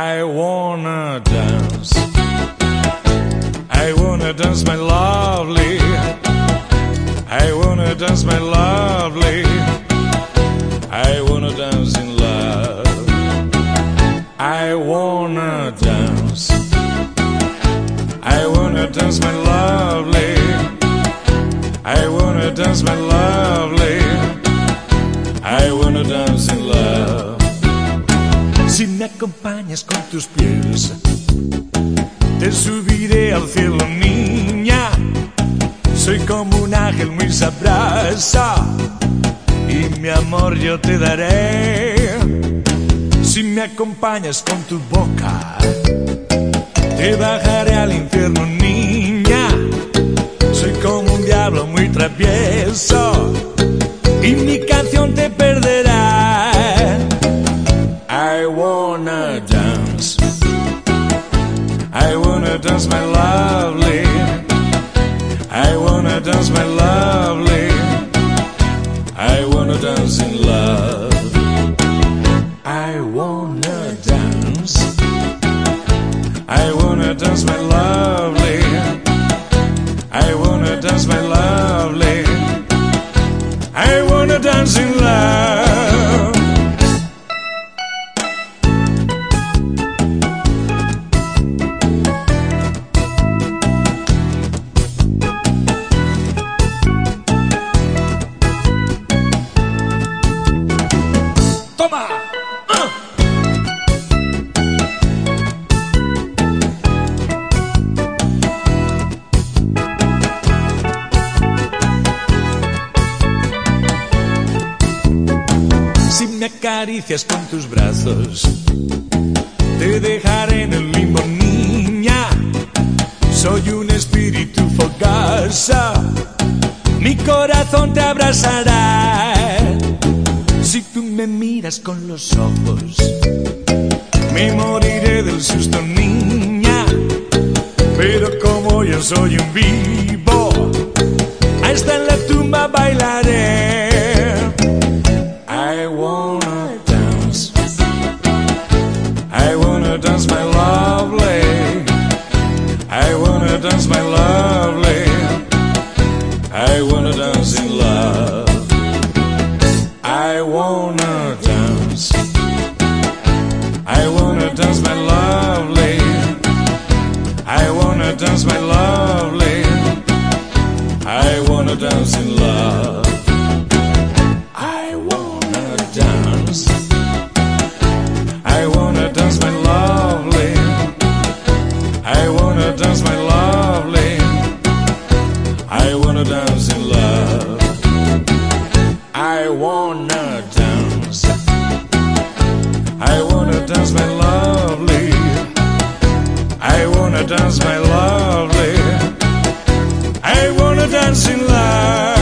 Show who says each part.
Speaker 1: I wanna dance. I wanna dance, my lovely. I wanna dance, my lovely. I wanna dance in love. I wanna dance. I wanna dance, my lovely. I wanna dance, my lovely. I wanna dance in love. Acompañas con tus pies, te subiré al cielo, niña. Soy como un ángel muy sabroso y mi amor yo te daré. Si me acompañas con tu boca, te bajaré al infierno, niña. Soy como un diablo muy travieso y mi canción te perderá. I wanna dance. I wanna dance, my lovely. I wanna dance, my lovely. Toma. Si me acaricias con tus brazos, te dejaré en el limbo, niña. Soy un espíritu fogoso, mi corazón te abrazará. Si tú me miras con los ojos, me moriré del susto, niña. Pero como yo soy un vivo, hasta en la tumba bailaré. I wanna dance. I wanna dance, my lovely. I wanna dance, my lovely. I wanna dance in love. I wanna dance. I wanna dance, my lovely. I wanna dance, my lovely. I wanna dance in love. I wanna dance. I wanna dance, my lovely. I wanna dance, my lovely. I wanna dance in love. I wanna dance, my lovely. I wanna dance, my lovely. I wanna dance in love.